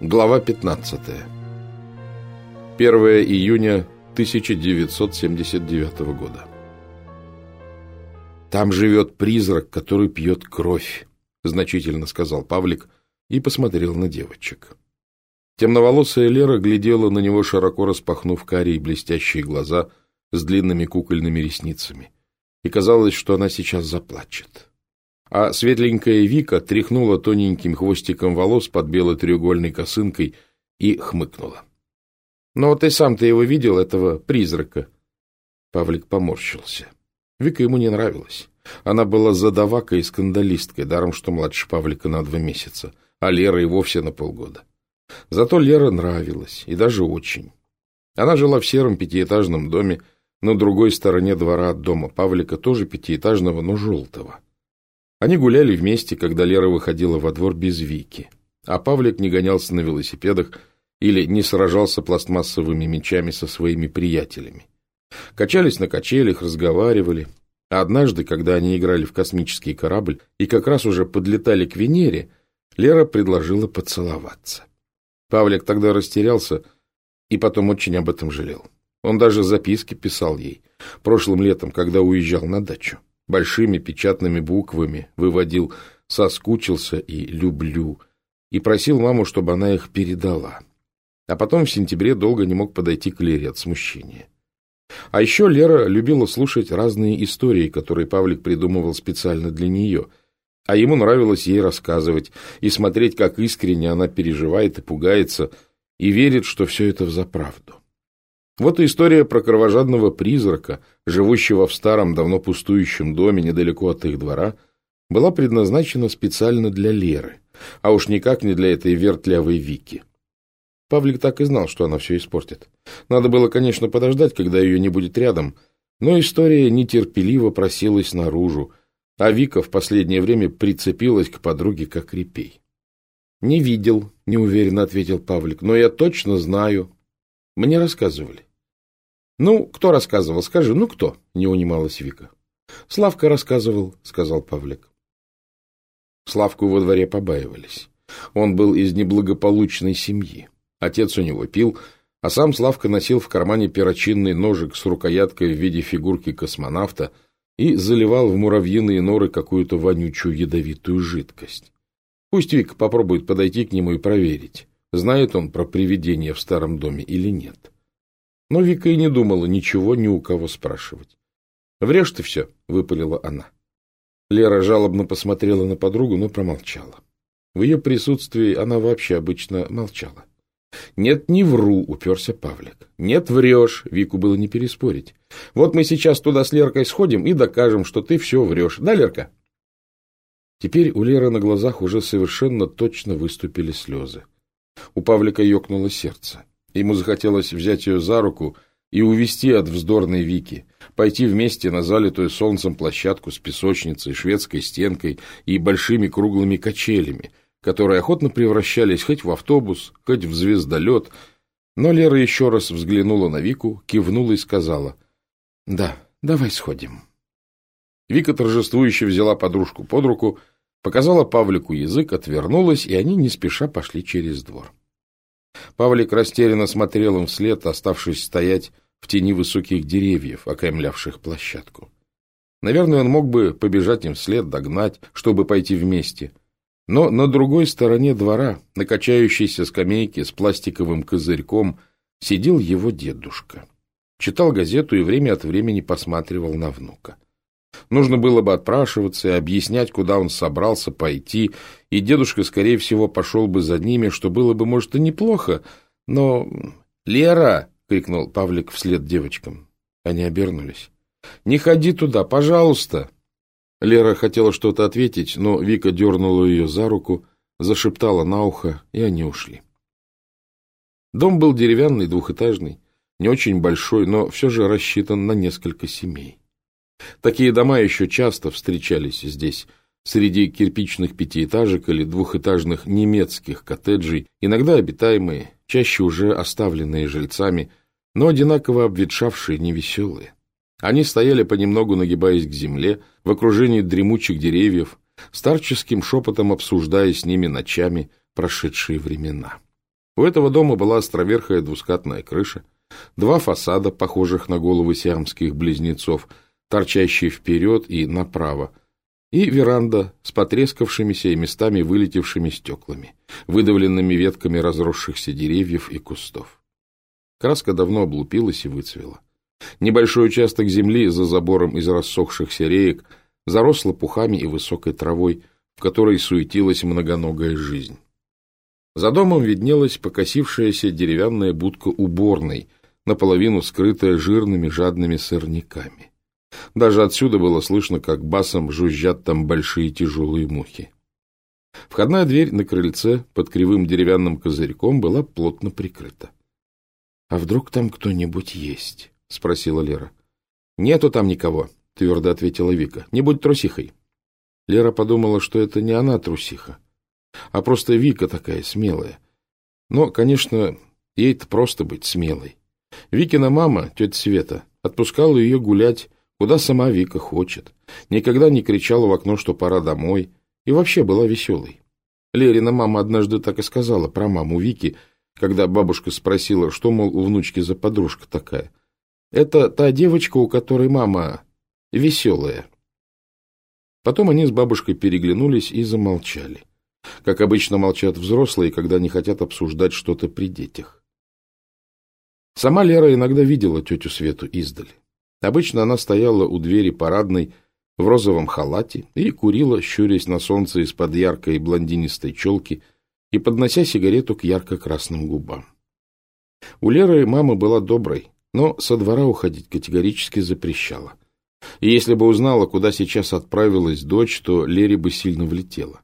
Глава 15. 1 июня 1979 года. «Там живет призрак, который пьет кровь», — значительно сказал Павлик и посмотрел на девочек. Темноволосая Лера глядела на него, широко распахнув карие блестящие глаза с длинными кукольными ресницами, и казалось, что она сейчас заплачет а светленькая Вика тряхнула тоненьким хвостиком волос под белой треугольной косынкой и хмыкнула. — Ну, ты сам-то его видел, этого призрака? Павлик поморщился. Вика ему не нравилась. Она была задавакой и скандалисткой, даром что младше Павлика на два месяца, а Лера и вовсе на полгода. Зато Лера нравилась, и даже очень. Она жила в сером пятиэтажном доме на другой стороне двора от дома Павлика, тоже пятиэтажного, но желтого. Они гуляли вместе, когда Лера выходила во двор без Вики, а Павлик не гонялся на велосипедах или не сражался пластмассовыми мечами со своими приятелями. Качались на качелях, разговаривали, а однажды, когда они играли в космический корабль и как раз уже подлетали к Венере, Лера предложила поцеловаться. Павлик тогда растерялся и потом очень об этом жалел. Он даже записки писал ей прошлым летом, когда уезжал на дачу большими печатными буквами выводил «соскучился» и «люблю» и просил маму, чтобы она их передала. А потом в сентябре долго не мог подойти к Лере от смущения. А еще Лера любила слушать разные истории, которые Павлик придумывал специально для нее, а ему нравилось ей рассказывать и смотреть, как искренне она переживает и пугается, и верит, что все это взаправду. Вот и история про кровожадного призрака, живущего в старом, давно пустующем доме недалеко от их двора, была предназначена специально для Леры, а уж никак не для этой вертлявой Вики. Павлик так и знал, что она все испортит. Надо было, конечно, подождать, когда ее не будет рядом, но история нетерпеливо просилась наружу, а Вика в последнее время прицепилась к подруге как репей. — Не видел, — неуверенно ответил Павлик, — но я точно знаю. Мне рассказывали. «Ну, кто рассказывал? Скажи, ну кто?» — не унималась Вика. «Славка рассказывал», — сказал Павлик. Славку во дворе побаивались. Он был из неблагополучной семьи. Отец у него пил, а сам Славка носил в кармане перочинный ножик с рукояткой в виде фигурки космонавта и заливал в муравьиные норы какую-то вонючую ядовитую жидкость. Пусть Вика попробует подойти к нему и проверить, знает он про привидение в старом доме или нет. Но Вика и не думала ничего ни у кого спрашивать. «Врешь ты все», — выпалила она. Лера жалобно посмотрела на подругу, но промолчала. В ее присутствии она вообще обычно молчала. «Нет, не вру», — уперся Павлик. «Нет, врешь», — Вику было не переспорить. «Вот мы сейчас туда с Леркой сходим и докажем, что ты все врешь. Да, Лерка?» Теперь у Леры на глазах уже совершенно точно выступили слезы. У Павлика ёкнуло сердце. Ему захотелось взять ее за руку и увести от вздорной Вики, пойти вместе на залитую солнцем площадку с песочницей, шведской стенкой и большими круглыми качелями, которые охотно превращались хоть в автобус, хоть в звездолет. Но Лера еще раз взглянула на Вику, кивнула и сказала «Да, давай сходим». Вика торжествующе взяла подружку под руку, показала Павлику язык, отвернулась, и они не спеша пошли через двор. Павлик растерянно смотрел им вслед, оставшись стоять в тени высоких деревьев, окаймлявших площадку. Наверное, он мог бы побежать им вслед, догнать, чтобы пойти вместе. Но на другой стороне двора, на качающейся скамейке с пластиковым козырьком, сидел его дедушка. Читал газету и время от времени посматривал на внука. Нужно было бы отпрашиваться и объяснять, куда он собрался пойти, и дедушка, скорее всего, пошел бы за ними, что было бы, может, и неплохо, но... — Лера! — крикнул Павлик вслед девочкам. Они обернулись. — Не ходи туда, пожалуйста! Лера хотела что-то ответить, но Вика дернула ее за руку, зашептала на ухо, и они ушли. Дом был деревянный, двухэтажный, не очень большой, но все же рассчитан на несколько семей. Такие дома еще часто встречались здесь, среди кирпичных пятиэтажек или двухэтажных немецких коттеджей, иногда обитаемые, чаще уже оставленные жильцами, но одинаково обветшавшие, невеселые. Они стояли понемногу, нагибаясь к земле, в окружении дремучих деревьев, старческим шепотом обсуждая с ними ночами прошедшие времена. У этого дома была островерхая двускатная крыша, два фасада, похожих на головы сиамских близнецов, торчащие вперед и направо, и веранда с потрескавшимися и местами вылетевшими стеклами, выдавленными ветками разросшихся деревьев и кустов. Краска давно облупилась и выцвела. Небольшой участок земли за забором из рассохшихся реек зарос лопухами и высокой травой, в которой суетилась многоногая жизнь. За домом виднелась покосившаяся деревянная будка уборной, наполовину скрытая жирными жадными сорняками. Даже отсюда было слышно, как басом жужжат там большие тяжелые мухи. Входная дверь на крыльце под кривым деревянным козырьком была плотно прикрыта. — А вдруг там кто-нибудь есть? — спросила Лера. — Нету там никого, — твердо ответила Вика. — Не будь трусихой. Лера подумала, что это не она трусиха, а просто Вика такая смелая. Но, конечно, ей-то просто быть смелой. Викина мама, тетя Света, отпускала ее гулять, куда сама Вика хочет. Никогда не кричала в окно, что пора домой, и вообще была веселой. Лерина мама однажды так и сказала про маму Вики, когда бабушка спросила, что, мол, у внучки за подружка такая. Это та девочка, у которой мама веселая. Потом они с бабушкой переглянулись и замолчали. Как обычно молчат взрослые, когда не хотят обсуждать что-то при детях. Сама Лера иногда видела тетю Свету издали. Обычно она стояла у двери парадной в розовом халате и курила, щурясь на солнце из-под яркой блондинистой челки и поднося сигарету к ярко-красным губам. У Леры мама была доброй, но со двора уходить категорически запрещала. И если бы узнала, куда сейчас отправилась дочь, то Лере бы сильно влетела.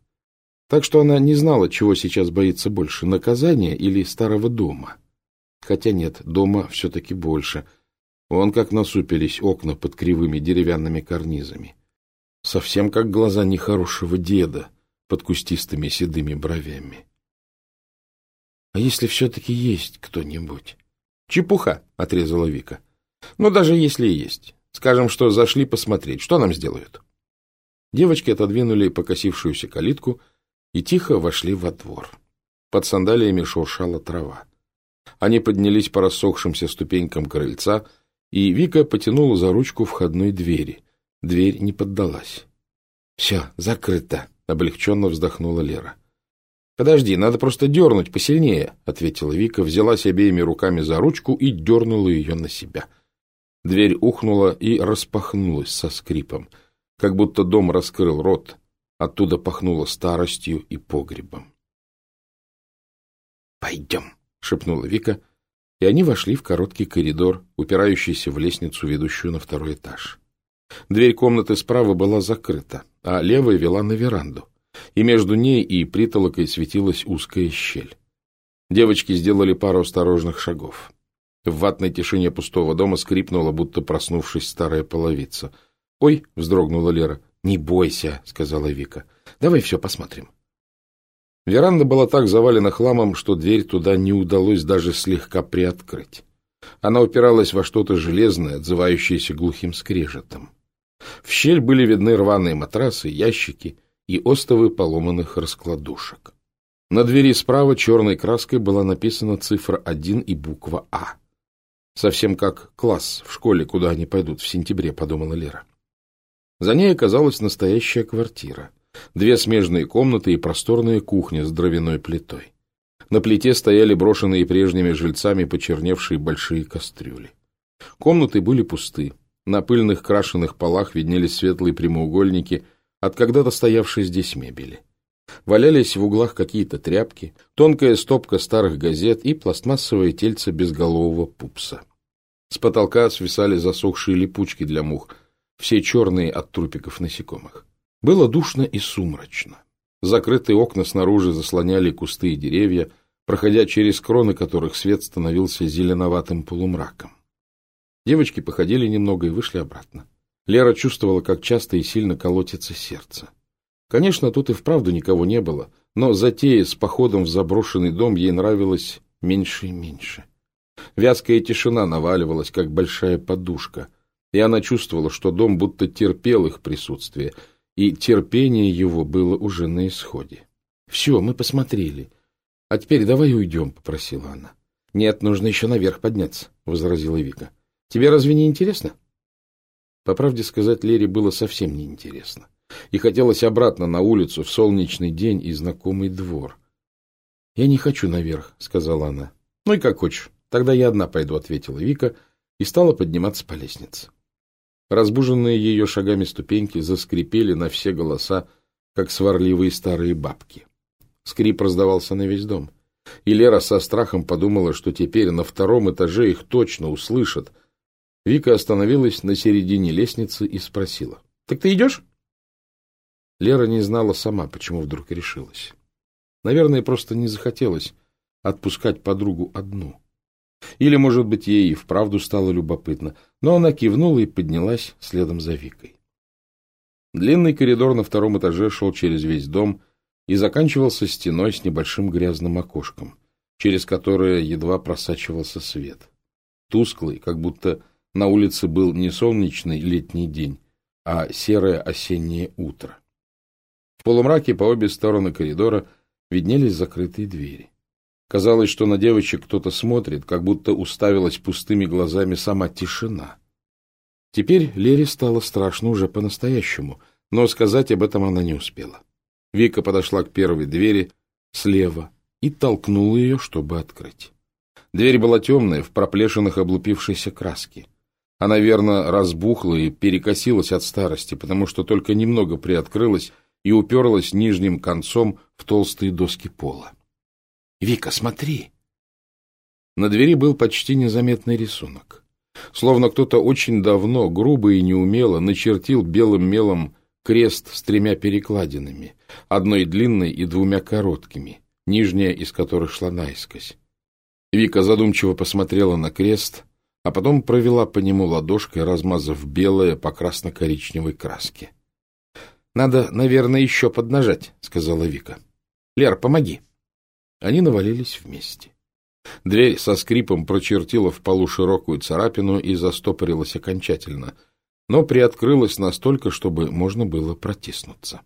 Так что она не знала, чего сейчас боится больше, наказания или старого дома. Хотя нет, дома все-таки больше. Вон как насупились окна под кривыми деревянными карнизами. Совсем как глаза нехорошего деда под кустистыми седыми бровями. А если все-таки есть кто-нибудь? Чепуха, — отрезала Вика. Ну, даже если и есть. Скажем, что зашли посмотреть. Что нам сделают? Девочки отодвинули покосившуюся калитку — и тихо вошли во двор. Под сандалиями шуршала трава. Они поднялись по рассохшимся ступенькам крыльца, и Вика потянула за ручку входной двери. Дверь не поддалась. — Все, закрыто, — облегченно вздохнула Лера. — Подожди, надо просто дернуть посильнее, — ответила Вика, взялась обеими руками за ручку и дернула ее на себя. Дверь ухнула и распахнулась со скрипом, как будто дом раскрыл рот, Оттуда пахнуло старостью и погребом. «Пойдем», — шепнула Вика, и они вошли в короткий коридор, упирающийся в лестницу, ведущую на второй этаж. Дверь комнаты справа была закрыта, а левая вела на веранду, и между ней и притолокой светилась узкая щель. Девочки сделали пару осторожных шагов. В ватной тишине пустого дома скрипнула, будто проснувшись старая половица. «Ой!» — вздрогнула Лера. «Не бойся», — сказала Вика. «Давай все посмотрим». Веранда была так завалена хламом, что дверь туда не удалось даже слегка приоткрыть. Она упиралась во что-то железное, отзывающееся глухим скрежетом. В щель были видны рваные матрасы, ящики и остовы поломанных раскладушек. На двери справа черной краской была написана цифра 1 и буква «А». Совсем как класс в школе, куда они пойдут в сентябре, подумала Лера. За ней оказалась настоящая квартира. Две смежные комнаты и просторная кухня с дровяной плитой. На плите стояли брошенные прежними жильцами почерневшие большие кастрюли. Комнаты были пусты. На пыльных крашеных полах виднелись светлые прямоугольники от когда-то стоявшей здесь мебели. Валялись в углах какие-то тряпки, тонкая стопка старых газет и пластмассовое тельце безголового пупса. С потолка свисали засохшие липучки для мух — все черные от трупиков насекомых. Было душно и сумрачно. Закрытые окна снаружи заслоняли кусты и деревья, проходя через кроны которых свет становился зеленоватым полумраком. Девочки походили немного и вышли обратно. Лера чувствовала, как часто и сильно колотится сердце. Конечно, тут и вправду никого не было, но затея с походом в заброшенный дом ей нравилась меньше и меньше. Вязкая тишина наваливалась, как большая подушка, и она чувствовала, что дом будто терпел их присутствие, и терпение его было уже на исходе. «Все, мы посмотрели. — А теперь давай уйдем, — попросила она. — Нет, нужно еще наверх подняться, — возразила Вика. — Тебе разве не интересно? По правде сказать, Лере было совсем неинтересно. И хотелось обратно на улицу в солнечный день и знакомый двор. — Я не хочу наверх, — сказала она. — Ну и как хочешь. Тогда я одна пойду, — ответила Вика и стала подниматься по лестнице. Разбуженные ее шагами ступеньки заскрипели на все голоса, как сварливые старые бабки. Скрип раздавался на весь дом. И Лера со страхом подумала, что теперь на втором этаже их точно услышат. Вика остановилась на середине лестницы и спросила. — Так ты идешь? Лера не знала сама, почему вдруг решилась. Наверное, просто не захотелось отпускать подругу одну. Или, может быть, ей и вправду стало любопытно, но она кивнула и поднялась следом за Викой. Длинный коридор на втором этаже шел через весь дом и заканчивался стеной с небольшим грязным окошком, через которое едва просачивался свет. Тусклый, как будто на улице был не солнечный летний день, а серое осеннее утро. В полумраке по обе стороны коридора виднелись закрытые двери. Казалось, что на девочек кто-то смотрит, как будто уставилась пустыми глазами сама тишина. Теперь Лере стало страшно уже по-настоящему, но сказать об этом она не успела. Вика подошла к первой двери слева и толкнула ее, чтобы открыть. Дверь была темная, в проплешинах облупившейся краски. Она, верно, разбухла и перекосилась от старости, потому что только немного приоткрылась и уперлась нижним концом в толстые доски пола. — Вика, смотри! На двери был почти незаметный рисунок. Словно кто-то очень давно, грубо и неумело начертил белым мелом крест с тремя перекладинами, одной длинной и двумя короткими, нижняя из которых шла наискось. Вика задумчиво посмотрела на крест, а потом провела по нему ладошкой, размазав белое по красно-коричневой краске. — Надо, наверное, еще поднажать, — сказала Вика. — Лер, помоги. Они навалились вместе. Дверь со скрипом прочертила в полу широкую царапину и застопорилась окончательно — но приоткрылась настолько, чтобы можно было протиснуться.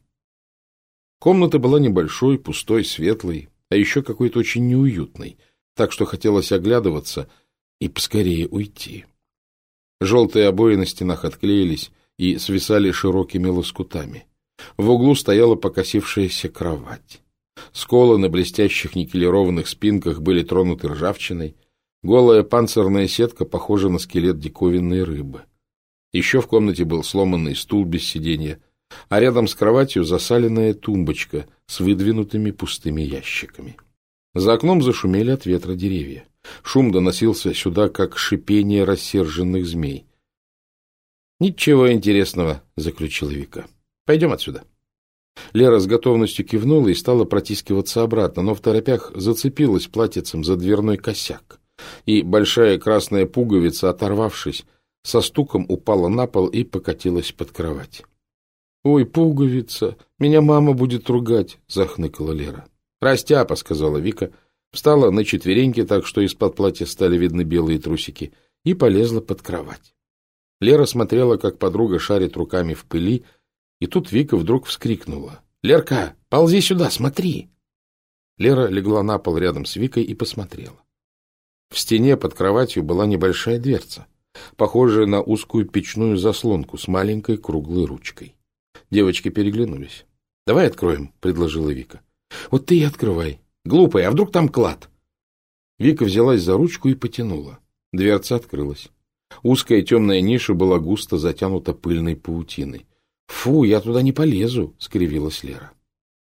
Комната была небольшой, пустой, светлой, а еще какой-то очень неуютной, так что хотелось оглядываться и поскорее уйти. Желтые обои на стенах отклеились и свисали широкими лоскутами. В углу стояла покосившаяся кровать. Сколы на блестящих никелированных спинках были тронуты ржавчиной. Голая панцирная сетка похожа на скелет диковинной рыбы. Еще в комнате был сломанный стул без сиденья, а рядом с кроватью засаленная тумбочка с выдвинутыми пустыми ящиками. За окном зашумели от ветра деревья. Шум доносился сюда, как шипение рассерженных змей. — Ничего интересного, — заключила Вика. — Пойдем отсюда. Лера с готовностью кивнула и стала протискиваться обратно, но в торопях зацепилась платьицем за дверной косяк, и большая красная пуговица, оторвавшись, со стуком упала на пол и покатилась под кровать. — Ой, пуговица, меня мама будет ругать, — захныкала Лера. — Растяпа, — сказала Вика, встала на четвереньки, так что из-под платья стали видны белые трусики, и полезла под кровать. Лера смотрела, как подруга шарит руками в пыли, и тут Вика вдруг вскрикнула. — Лерка, ползи сюда, смотри! Лера легла на пол рядом с Викой и посмотрела. В стене под кроватью была небольшая дверца похожая на узкую печную заслонку с маленькой круглой ручкой. Девочки переглянулись. — Давай откроем, — предложила Вика. — Вот ты и открывай. Глупая, а вдруг там клад? Вика взялась за ручку и потянула. Дверца открылась. Узкая темная ниша была густо затянута пыльной паутиной. — Фу, я туда не полезу, — скривилась Лера.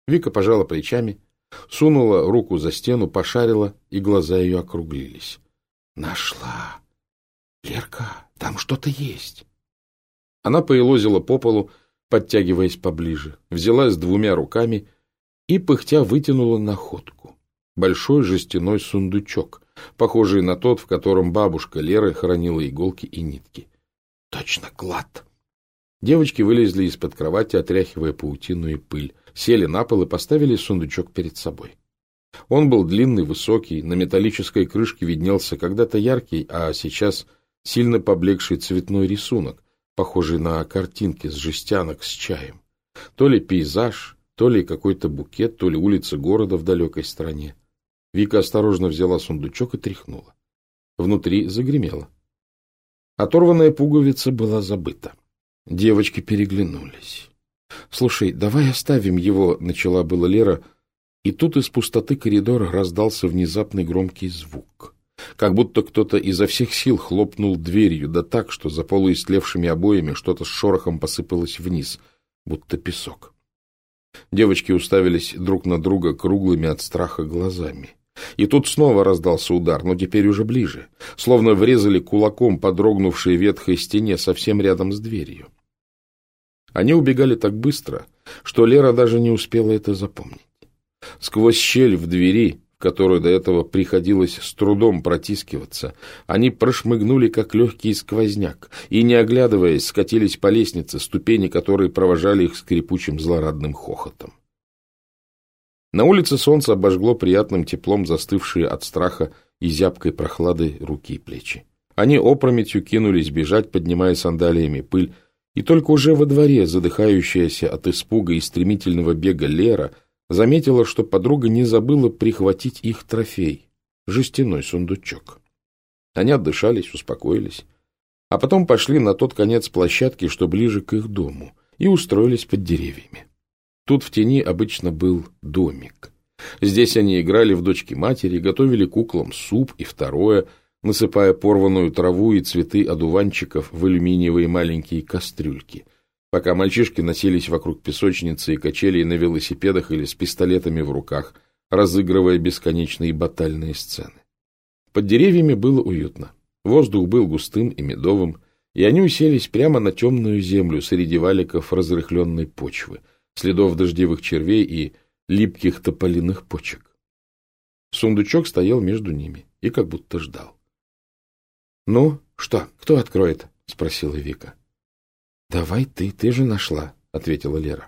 Вика пожала плечами, сунула руку за стену, пошарила, и глаза ее округлились. — Нашла! Лерка, там что-то есть. Она поелозила по полу, подтягиваясь поближе, взялась двумя руками и, пыхтя, вытянула находку. Большой жестяной сундучок, похожий на тот, в котором бабушка Леры хранила иголки и нитки. Точно клад! Девочки вылезли из-под кровати, отряхивая паутину и пыль, сели на пол и поставили сундучок перед собой. Он был длинный, высокий, на металлической крышке виднелся когда-то яркий, а сейчас сильно поблекший цветной рисунок, похожий на картинки с жестянок с чаем. То ли пейзаж, то ли какой-то букет, то ли улица города в далекой стране. Вика осторожно взяла сундучок и тряхнула. Внутри загремело. Оторванная пуговица была забыта. Девочки переглянулись. — Слушай, давай оставим его, — начала была Лера, и тут из пустоты коридора раздался внезапный громкий звук. Как будто кто-то изо всех сил хлопнул дверью, да так, что за полуистлевшими обоями что-то с шорохом посыпалось вниз, будто песок. Девочки уставились друг на друга круглыми от страха глазами. И тут снова раздался удар, но теперь уже ближе, словно врезали кулаком по дрогнувшей ветхой стене совсем рядом с дверью. Они убегали так быстро, что Лера даже не успела это запомнить. Сквозь щель в двери, в которую до этого приходилось с трудом протискиваться, они прошмыгнули, как легкий сквозняк, и, не оглядываясь, скатились по лестнице, ступени которой провожали их скрипучим злорадным хохотом. На улице солнце обожгло приятным теплом застывшие от страха и зябкой прохлады руки и плечи. Они опрометью кинулись бежать, поднимая сандалиями пыль, и только уже во дворе, задыхающаяся от испуга и стремительного бега Лера, заметила, что подруга не забыла прихватить их трофей — жестяной сундучок. Они отдышались, успокоились, а потом пошли на тот конец площадки, что ближе к их дому, и устроились под деревьями. Тут в тени обычно был домик. Здесь они играли в дочки-матери, готовили куклам суп и второе, насыпая порванную траву и цветы одуванчиков в алюминиевые маленькие кастрюльки, пока мальчишки носились вокруг песочницы и качелей на велосипедах или с пистолетами в руках, разыгрывая бесконечные батальные сцены. Под деревьями было уютно. Воздух был густым и медовым, и они уселись прямо на темную землю среди валиков разрыхленной почвы — следов дождевых червей и липких тополиных почек. Сундучок стоял между ними и как будто ждал. — Ну, что, кто откроет? — спросила Вика. — Давай ты, ты же нашла, — ответила Лера.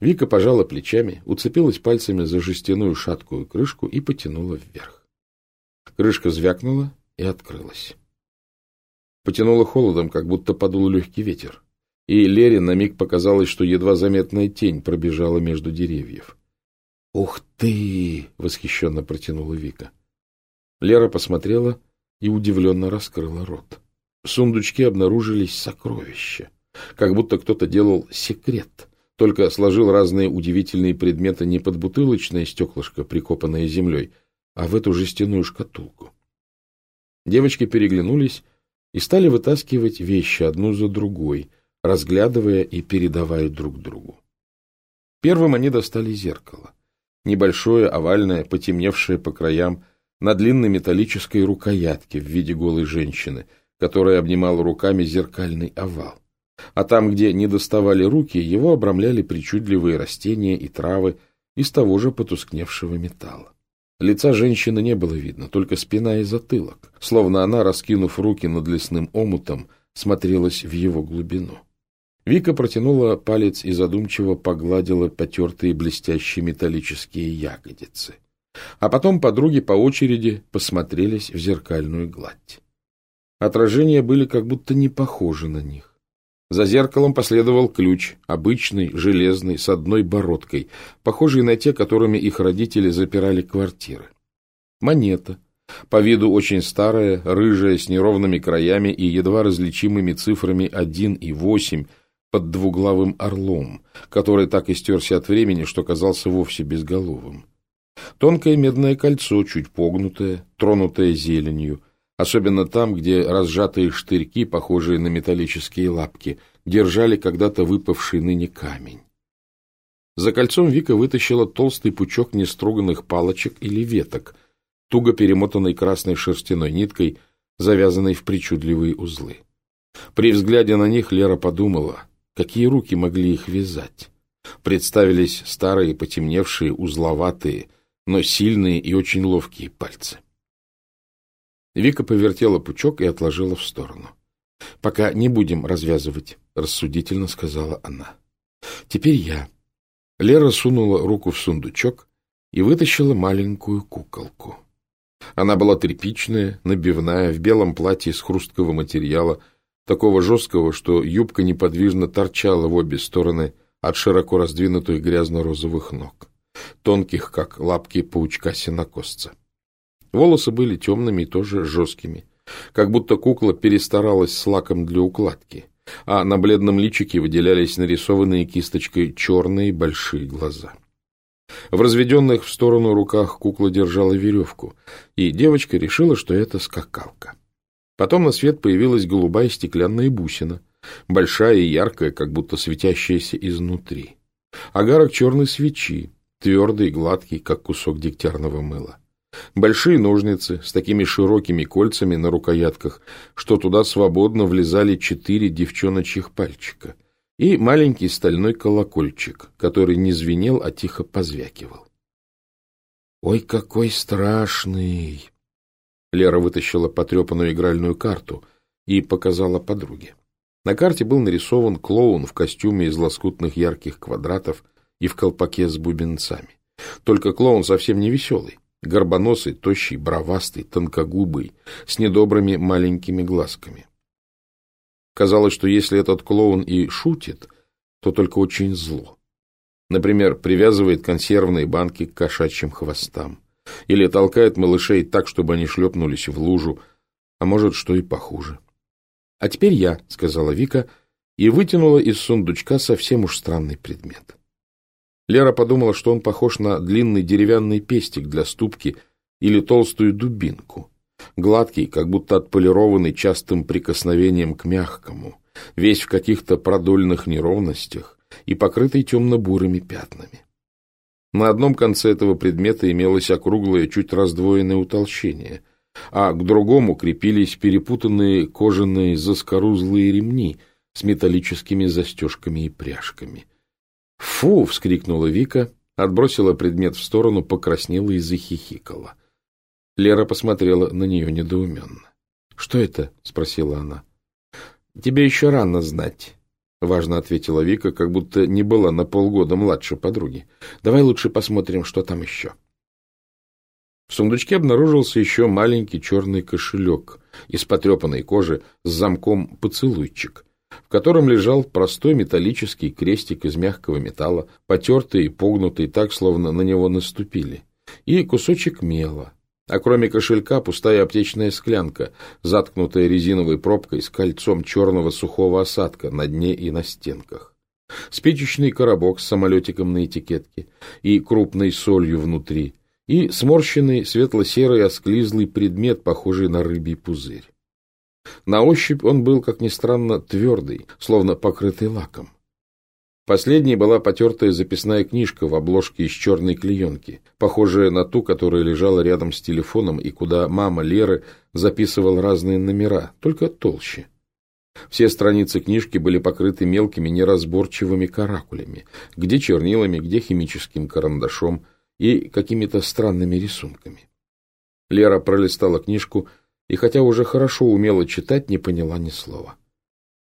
Вика пожала плечами, уцепилась пальцами за жестяную шаткую крышку и потянула вверх. Крышка звякнула и открылась. Потянула холодом, как будто подул легкий ветер и Лере на миг показалось, что едва заметная тень пробежала между деревьев. «Ух ты!» — восхищенно протянула Вика. Лера посмотрела и удивленно раскрыла рот. В сундучке обнаружились сокровища, как будто кто-то делал секрет, только сложил разные удивительные предметы не под бутылочное стеклышко, прикопанное землей, а в эту жестяную шкатулку. Девочки переглянулись и стали вытаскивать вещи одну за другой, разглядывая и передавая друг другу. Первым они достали зеркало. Небольшое, овальное, потемневшее по краям, на длинной металлической рукоятке в виде голой женщины, которая обнимала руками зеркальный овал. А там, где не доставали руки, его обрамляли причудливые растения и травы из того же потускневшего металла. Лица женщины не было видно, только спина и затылок, словно она, раскинув руки над лесным омутом, смотрелась в его глубину. Вика протянула палец и задумчиво погладила потертые блестящие металлические ягодицы. А потом подруги по очереди посмотрелись в зеркальную гладь. Отражения были как будто не похожи на них. За зеркалом последовал ключ, обычный, железный, с одной бородкой, похожий на те, которыми их родители запирали квартиры. Монета, по виду очень старая, рыжая, с неровными краями и едва различимыми цифрами 1 и 8, под двуглавым орлом, который так истерся от времени, что казался вовсе безголовым. Тонкое медное кольцо, чуть погнутое, тронутое зеленью, особенно там, где разжатые штырьки, похожие на металлические лапки, держали когда-то выпавший ныне камень. За кольцом Вика вытащила толстый пучок неструганных палочек или веток, туго перемотанной красной шерстяной ниткой, завязанной в причудливые узлы. При взгляде на них Лера подумала, Какие руки могли их вязать? Представились старые, потемневшие, узловатые, но сильные и очень ловкие пальцы. Вика повертела пучок и отложила в сторону. — Пока не будем развязывать, — рассудительно сказала она. — Теперь я. Лера сунула руку в сундучок и вытащила маленькую куколку. Она была тряпичная, набивная, в белом платье из хрусткого материала — такого жесткого, что юбка неподвижно торчала в обе стороны от широко раздвинутых грязно-розовых ног, тонких, как лапки паучка-сенокосца. Волосы были темными и тоже жесткими, как будто кукла перестаралась с лаком для укладки, а на бледном личике выделялись нарисованные кисточкой черные большие глаза. В разведенных в сторону руках кукла держала веревку, и девочка решила, что это скакалка. Потом на свет появилась голубая стеклянная бусина, большая и яркая, как будто светящаяся изнутри. Агарок черной свечи, твердый гладкий, как кусок дегтярного мыла. Большие ножницы с такими широкими кольцами на рукоятках, что туда свободно влезали четыре девчоночьих пальчика, и маленький стальной колокольчик, который не звенел, а тихо позвякивал. «Ой, какой страшный!» Лера вытащила потрепанную игральную карту и показала подруге. На карте был нарисован клоун в костюме из лоскутных ярких квадратов и в колпаке с бубенцами. Только клоун совсем не веселый. Горбоносый, тощий, бровастый, тонкогубый, с недобрыми маленькими глазками. Казалось, что если этот клоун и шутит, то только очень зло. Например, привязывает консервные банки к кошачьим хвостам. Или толкает малышей так, чтобы они шлепнулись в лужу, а может, что и похуже. — А теперь я, — сказала Вика, и вытянула из сундучка совсем уж странный предмет. Лера подумала, что он похож на длинный деревянный пестик для ступки или толстую дубинку. Гладкий, как будто отполированный частым прикосновением к мягкому, весь в каких-то продольных неровностях и покрытый темно-бурыми пятнами. На одном конце этого предмета имелось округлое, чуть раздвоенное утолщение, а к другому крепились перепутанные кожаные заскорузлые ремни с металлическими застежками и пряжками — «Фу!» — вскрикнула Вика, отбросила предмет в сторону, покраснела и захихикала. Лера посмотрела на нее недоуменно. «Что это?» — спросила она. «Тебе еще рано знать», — важно ответила Вика, как будто не была на полгода младше подруги. «Давай лучше посмотрим, что там еще». В сундучке обнаружился еще маленький черный кошелек из потрепанной кожи с замком «поцелуйчик», в котором лежал простой металлический крестик из мягкого металла, потертый и погнутый так, словно на него наступили, и кусочек мела, а кроме кошелька пустая аптечная склянка, заткнутая резиновой пробкой с кольцом черного сухого осадка на дне и на стенках. Спичечный коробок с самолетиком на этикетке и крупной солью внутри, и сморщенный светло-серый осклизлый предмет, похожий на рыбий пузырь. На ощупь он был, как ни странно, твердый, словно покрытый лаком. Последней была потертая записная книжка в обложке из черной клеенки, похожая на ту, которая лежала рядом с телефоном и куда мама Леры записывала разные номера, только толще. Все страницы книжки были покрыты мелкими неразборчивыми каракулями, где чернилами, где химическим карандашом и какими-то странными рисунками. Лера пролистала книжку и хотя уже хорошо умела читать, не поняла ни слова.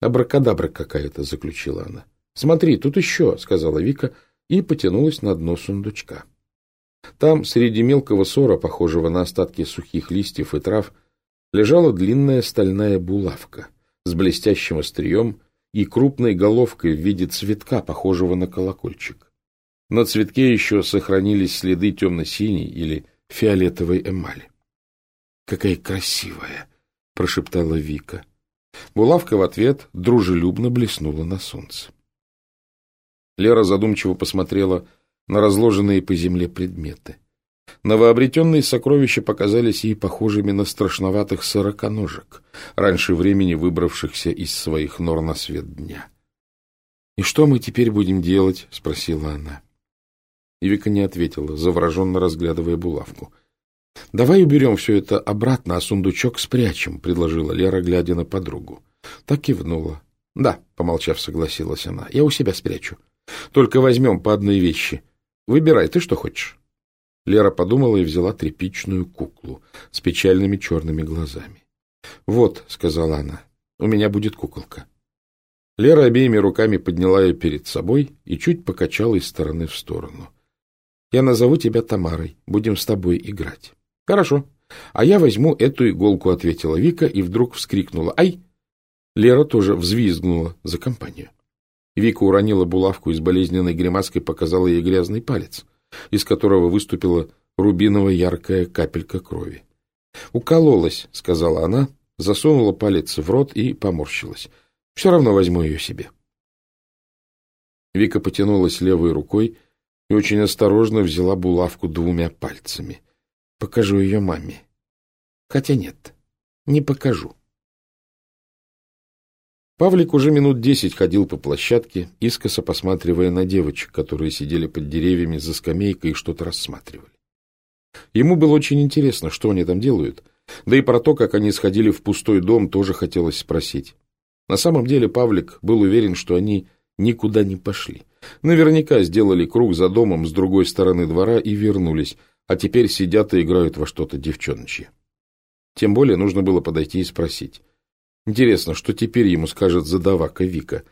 «Абракадабра какая-то», — заключила она. «Смотри, тут еще», — сказала Вика и потянулась на дно сундучка. Там, среди мелкого сора, похожего на остатки сухих листьев и трав, лежала длинная стальная булавка с блестящим острием и крупной головкой в виде цветка, похожего на колокольчик. На цветке еще сохранились следы темно-синей или фиолетовой эмали. Какая красивая! — прошептала Вика. Булавка в ответ дружелюбно блеснула на солнце. Лера задумчиво посмотрела на разложенные по земле предметы. Новообретенные сокровища показались ей похожими на страшноватых сороконожек, раньше времени выбравшихся из своих нор на свет дня. — И что мы теперь будем делать? — спросила она. И Вика не ответила, завороженно разглядывая булавку. — Давай уберем все это обратно, а сундучок спрячем, — предложила Лера, глядя на подругу. Так кивнула. — Да, — помолчав, согласилась она, — я у себя спрячу. Только возьмем по одной вещи. Выбирай, ты что хочешь? Лера подумала и взяла тряпичную куклу с печальными черными глазами. — Вот, — сказала она, — у меня будет куколка. Лера обеими руками подняла ее перед собой и чуть покачала из стороны в сторону. — Я назову тебя Тамарой, будем с тобой играть. Хорошо. А я возьму эту иголку, ответила Вика и вдруг вскрикнула. Ай! Лера тоже взвизгнула за компанию. Вика уронила булавку и с болезненной гримаской показала ей грязный палец, из которого выступила рубиновая яркая капелька крови. Укололась, сказала она, засунула палец в рот и поморщилась. Все равно возьму ее себе. Вика потянулась левой рукой и очень осторожно взяла булавку двумя пальцами. Покажу ее маме. Хотя нет, не покажу. Павлик уже минут десять ходил по площадке, искоса посматривая на девочек, которые сидели под деревьями за скамейкой и что-то рассматривали. Ему было очень интересно, что они там делают, да и про то, как они сходили в пустой дом, тоже хотелось спросить. На самом деле Павлик был уверен, что они никуда не пошли. Наверняка сделали круг за домом с другой стороны двора и вернулись, а теперь сидят и играют во что-то девчоночье. Тем более нужно было подойти и спросить. Интересно, что теперь ему скажет задавака Вика?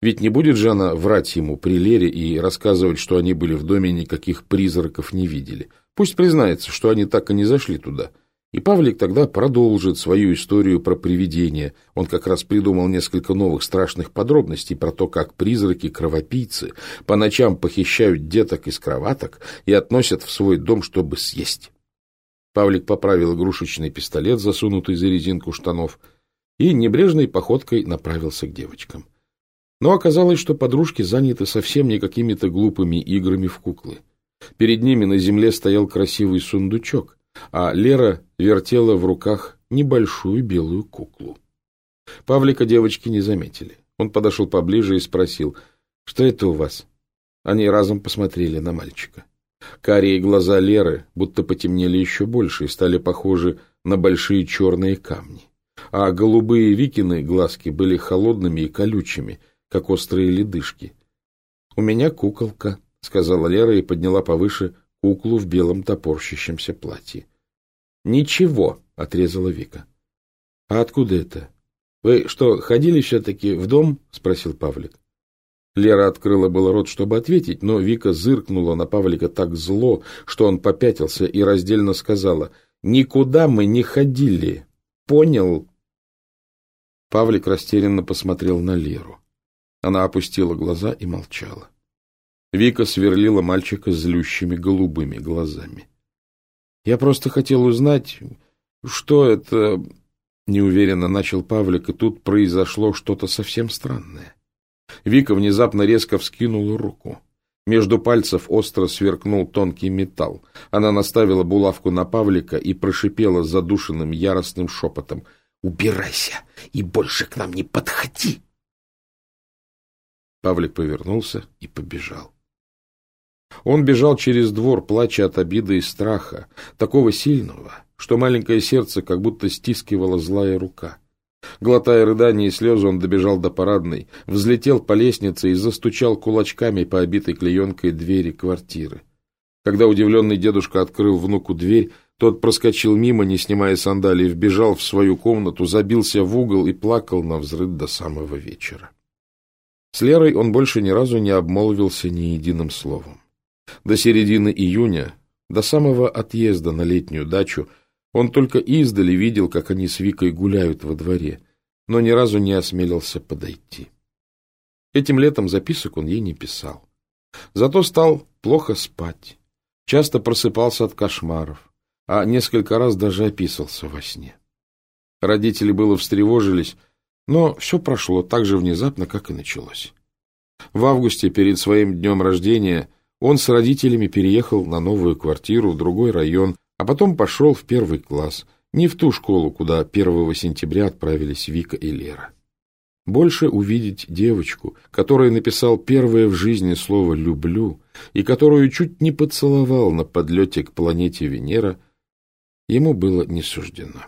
Ведь не будет же она врать ему при Лере и рассказывать, что они были в доме и никаких призраков не видели. Пусть признается, что они так и не зашли туда. И Павлик тогда продолжит свою историю про привидения. Он как раз придумал несколько новых страшных подробностей про то, как призраки-кровопийцы по ночам похищают деток из кроваток и относят в свой дом, чтобы съесть. Павлик поправил игрушечный пистолет, засунутый за резинку штанов, и небрежной походкой направился к девочкам. Но оказалось, что подружки заняты совсем не какими-то глупыми играми в куклы. Перед ними на земле стоял красивый сундучок, а Лера вертела в руках небольшую белую куклу. Павлика девочки не заметили. Он подошел поближе и спросил, что это у вас? Они разом посмотрели на мальчика. Карие глаза Леры будто потемнели еще больше и стали похожи на большие черные камни. А голубые Викины глазки были холодными и колючими, как острые ледышки. — У меня куколка, — сказала Лера и подняла повыше куклу в белом топорщащемся платье. — Ничего, — отрезала Вика. — А откуда это? Вы что, ходили все-таки в дом? — спросил Павлик. Лера открыла было рот, чтобы ответить, но Вика зыркнула на Павлика так зло, что он попятился и раздельно сказала, «Никуда мы не ходили. Понял?» Павлик растерянно посмотрел на Леру. Она опустила глаза и молчала. Вика сверлила мальчика злющими голубыми глазами. Я просто хотел узнать, что это... Неуверенно начал Павлик, и тут произошло что-то совсем странное. Вика внезапно резко вскинула руку. Между пальцев остро сверкнул тонкий металл. Она наставила булавку на Павлика и прошипела задушенным яростным шепотом. «Убирайся и больше к нам не подходи!» Павлик повернулся и побежал. Он бежал через двор, плача от обиды и страха, такого сильного, что маленькое сердце как будто стискивала злая рука. Глотая рыдания и слезы, он добежал до парадной, взлетел по лестнице и застучал кулачками по обитой клеенкой двери квартиры. Когда удивленный дедушка открыл внуку дверь, тот проскочил мимо, не снимая сандалий, вбежал в свою комнату, забился в угол и плакал на взрыв до самого вечера. С Лерой он больше ни разу не обмолвился ни единым словом. До середины июня, до самого отъезда на летнюю дачу, он только издали видел, как они с Викой гуляют во дворе, но ни разу не осмелился подойти. Этим летом записок он ей не писал. Зато стал плохо спать, часто просыпался от кошмаров, а несколько раз даже описался во сне. Родители было встревожились, но все прошло так же внезапно, как и началось. В августе, перед своим днем рождения, он с родителями переехал на новую квартиру в другой район, а потом пошел в первый класс, не в ту школу, куда 1 сентября отправились Вика и Лера. Больше увидеть девочку, которая написал первое в жизни слово «люблю» и которую чуть не поцеловал на подлете к планете Венера, ему было не суждено.